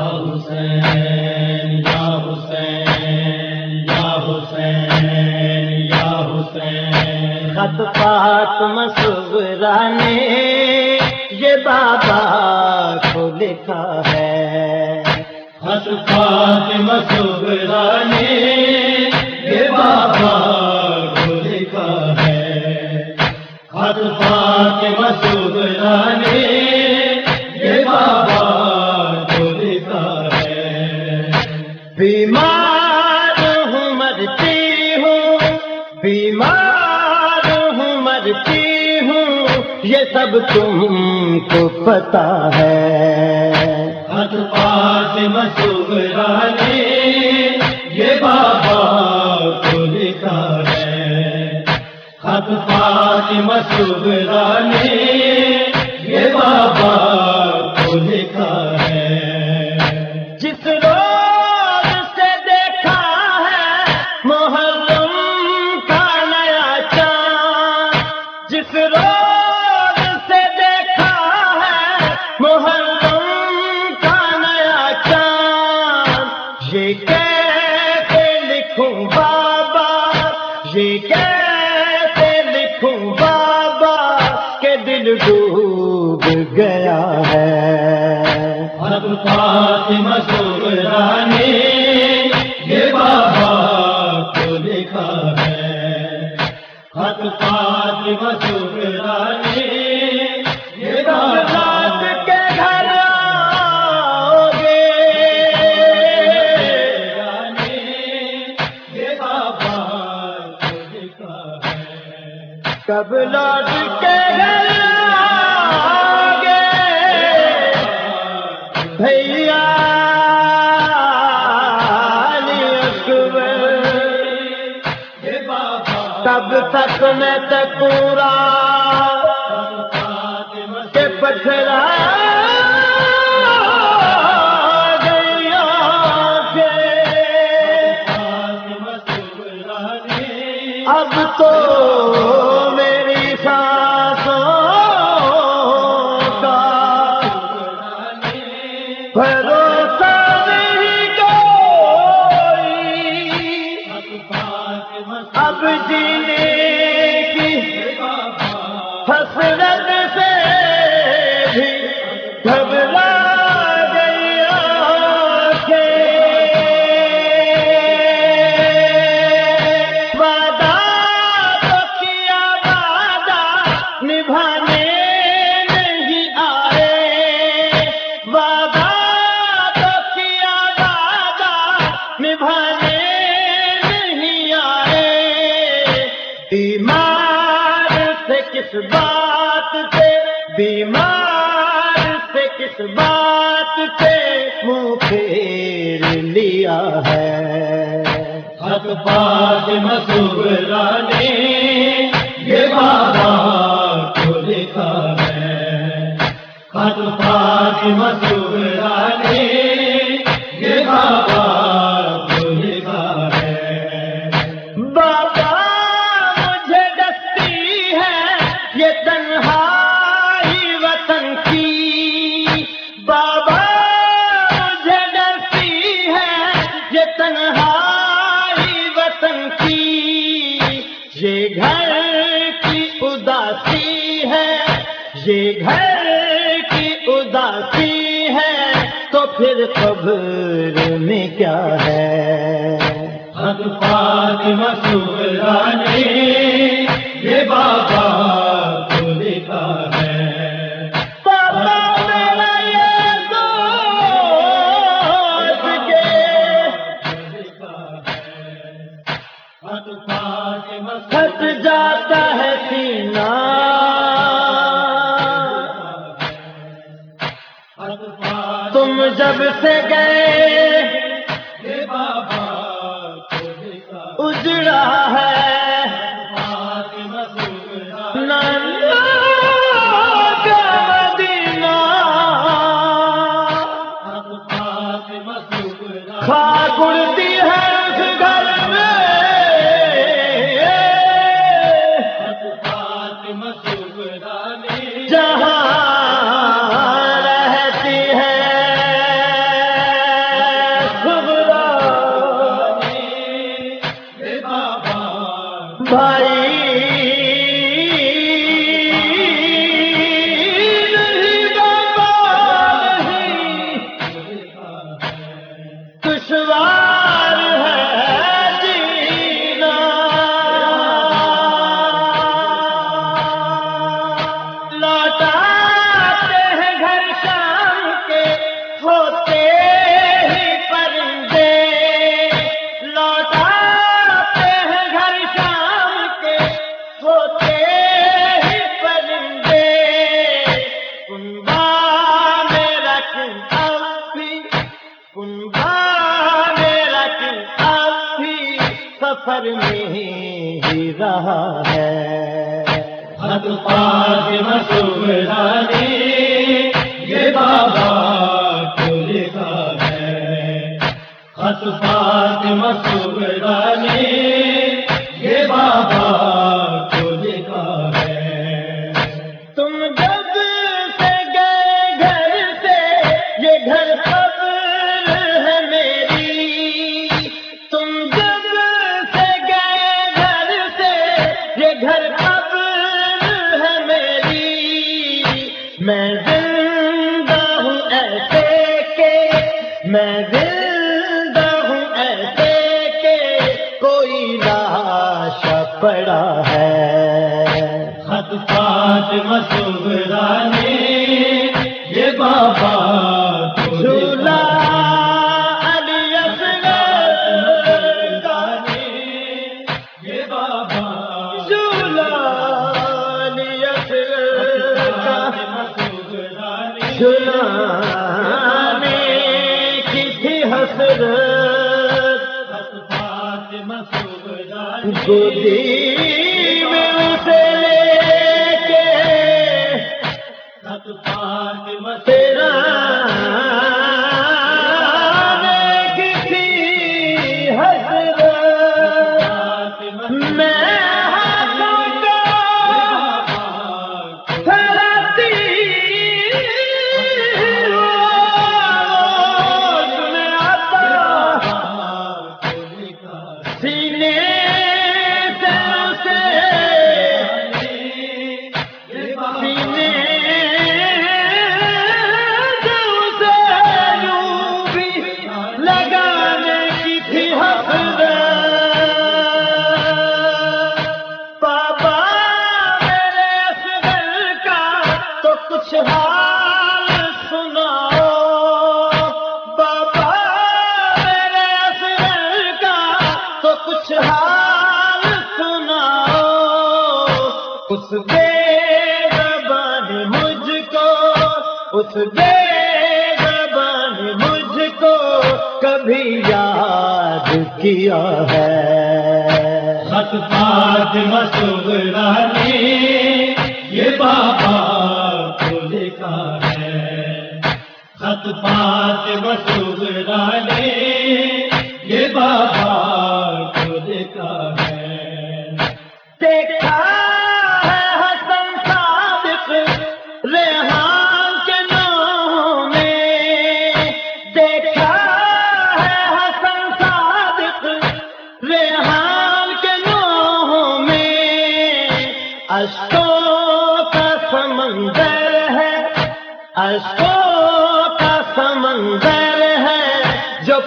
حسین یا حسین یا حسین یا حسین۔ خط نے یہ بابا کو لکھا ہے۔ خط پات مسورا نے یہ بابا کو لکھا ہے۔ خط پات مسورا سب تم کو پتا ہے۔ خط پات یہ بابا کو لکھا ہے۔ خط پاس مسورا نے یہ کہتے لکھوں بابا یہ کہتے لکھوں بابا کہ دل ڈوب گیا ہے خط پاس مسورا نے کب لوٹ کے گے بھیا کب تک میں تکورا پات بھروسہ نہیں کوئی۔ اب جینے کس بات سے بیمار سے کس بات سے منہ پھیر لیا ہے؟ خط پات مسورا نے یہ بابا کو لکھا ہے۔ خط پات مسورا نے یہ گھر کی اداسی ہے تو پھر قبر میں کیا ہے؟ مسورا نے یہ بابا جاتا ہے سینہ۔ جب سے گئے سوار رہا ہے۔ پڑا ہے۔ خط فاطمہ سغرا نے یہ بابا سغرا نے حال سناؤ، اس بے زبان مجھ کو، اس بے زبان مجھ کو کبھی یاد کیا ہے۔ خط فاطمہ سغرا نے یہ بابا کو لکھا ہے۔ خط فاطمہ سغرا نے یہ بابا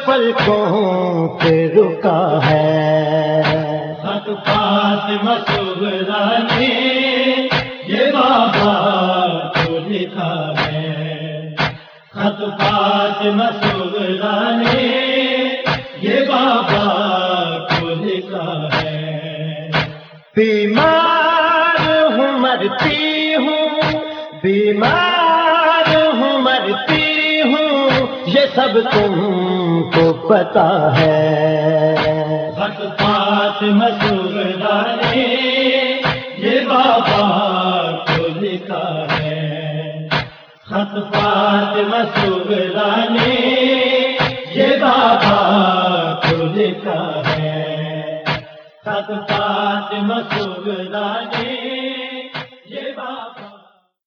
پلکوں پہ رکا ہے۔ نے یہ بابا لکھا ہے۔ نے یہ بابا لکھا ہے۔ بیمار ہوں مرتی ہوں۔ بیمار ہوں مرتی ہوں۔ یہ سب تم کو پتا ہے۔ خط نے یہ بابا کو لکھا ہے۔ خط پات سغرا نے